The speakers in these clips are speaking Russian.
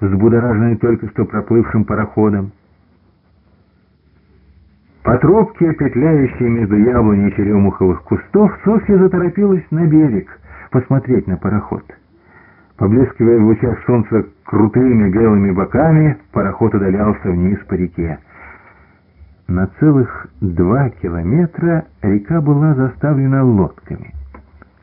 взбудораженные только что проплывшим пароходом. По тропке, петляющей между яблоней черемуховых кустов, Софья заторопилась на берег посмотреть на пароход. Поблескивая в лучах солнца крутыми белыми боками, пароход удалялся вниз по реке. На целых два километра река была заставлена лодками.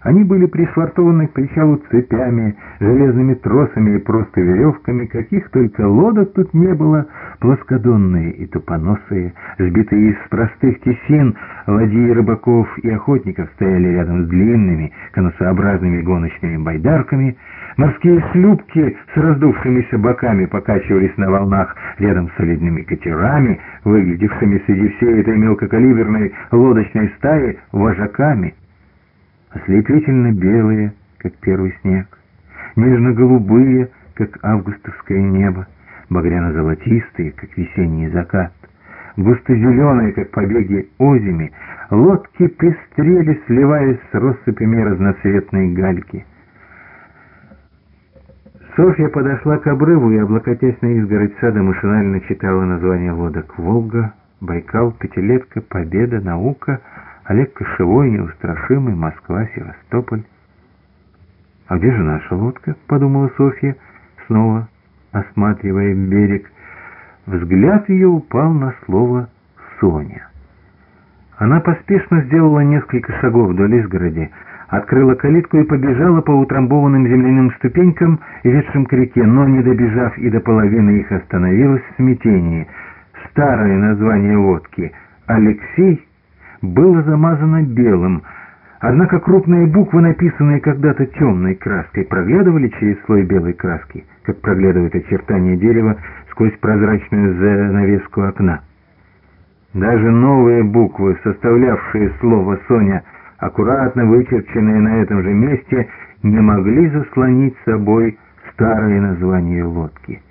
Они были пришвартованы к причалу цепями, железными тросами и просто веревками, каких только лодок тут не было, плоскодонные и тупоносые, сбитые из простых тесин, ладьи рыбаков и охотников стояли рядом с длинными, конусообразными гоночными байдарками, морские шлюпки с раздувшимися боками покачивались на волнах рядом с солидными катерами, выглядевшими среди всей этой мелкокалиберной лодочной стаи вожаками ослепительно белые, как первый снег, нежно-голубые, как августовское небо, багряно-золотистые, как весенний закат, густо-зеленые, как побеги озими, лодки пестрели, сливаясь с россыпями разноцветной гальки. Софья подошла к обрыву и, облокотясь на изгородь сада, машинально читала названия лодок. «Волга», «Байкал», «Пятилетка», «Победа», «Наука», Олег Кошевой, неустрашимый, Москва, Севастополь. «А где же наша лодка?» — подумала Софья, снова осматривая берег. Взгляд ее упал на слово «Соня». Она поспешно сделала несколько шагов вдоль изгороди, открыла калитку и побежала по утрамбованным земляным ступенькам, ведшим к реке, но, не добежав и до половины их, остановилась в смятении. Старое название лодки «Алексей» было замазано белым, однако крупные буквы, написанные когда-то темной краской, проглядывали через слой белой краски, как проглядывает очертания дерева сквозь прозрачную занавеску окна. Даже новые буквы, составлявшие слово «Соня», аккуратно вычерченные на этом же месте, не могли заслонить собой старое название лодки.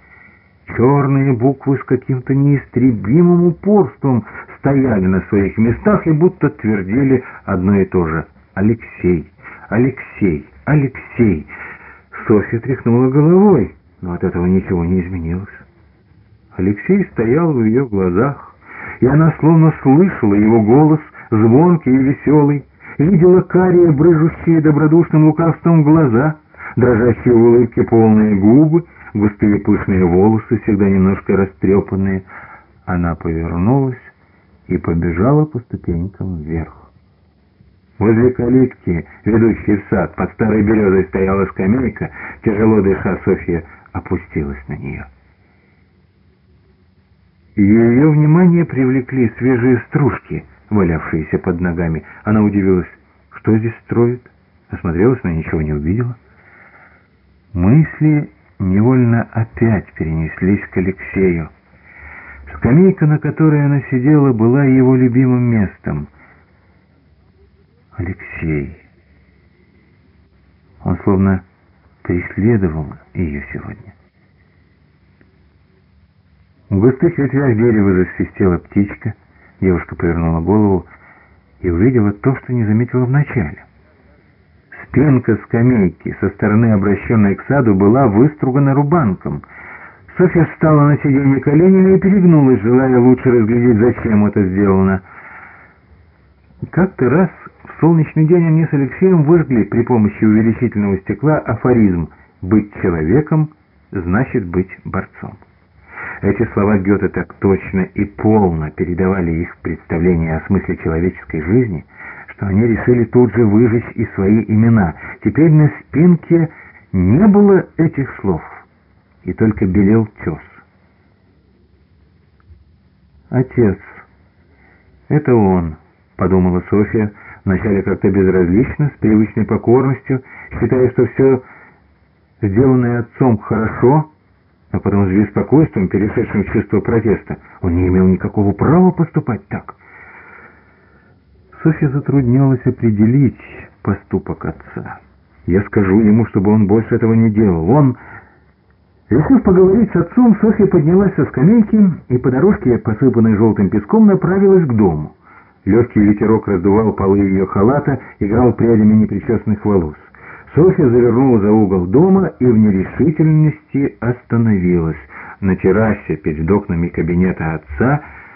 Черные буквы с каким-то неистребимым упорством стояли на своих местах и будто твердили одно и то же. «Алексей! Алексей! Алексей!» Софья тряхнула головой, но от этого ничего не изменилось. Алексей стоял в ее глазах, и она словно слышала его голос, звонкий и веселый, видела карие, брыжущие добродушным лукавством глаза, дрожащие улыбки полные губы, густые пышные волосы, всегда немножко растрепанные. Она повернулась и побежала по ступенькам вверх. Возле калитки, ведущей в сад, под старой березой стояла скамейка, тяжело дыша, Софья опустилась на нее. Ее внимание привлекли свежие стружки, валявшиеся под ногами. Она удивилась, что здесь строят, осмотрелась, но ничего не увидела. Мысли невольно опять перенеслись к Алексею. Скамейка, на которой она сидела, была его любимым местом. Алексей. Он словно преследовал ее сегодня. В густых ветвях дерева засвистела птичка. Девушка повернула голову и увидела то, что не заметила вначале. Спинка скамейки со стороны, обращенной к саду, была выстругана рубанком — Софья встала на сиденье коленями и перегнулась, желая лучше разглядеть, зачем это сделано. Как-то раз в солнечный день они с Алексеем выжгли при помощи увеличительного стекла афоризм «Быть человеком значит быть борцом». Эти слова Гёте так точно и полно передавали их представление о смысле человеческой жизни, что они решили тут же выжечь и свои имена. Теперь на спинке не было этих слов и только белел тес. «Отец, это он», — подумала Софья, вначале как-то безразлично, с привычной покорностью, считая, что все сделанное отцом хорошо, а потом с беспокойством, перешедшим в чувство протеста. Он не имел никакого права поступать так. Софья затруднялась определить поступок отца. Я скажу ему, чтобы он больше этого не делал. Он... Решив поговорить с отцом, Софья поднялась со скамейки и по дорожке, посыпанной желтым песком, направилась к дому. Легкий ветерок раздувал полы ее халата, играл прядями непричесанных волос. Софья завернула за угол дома и в нерешительности остановилась. На террасе перед окнами кабинета отца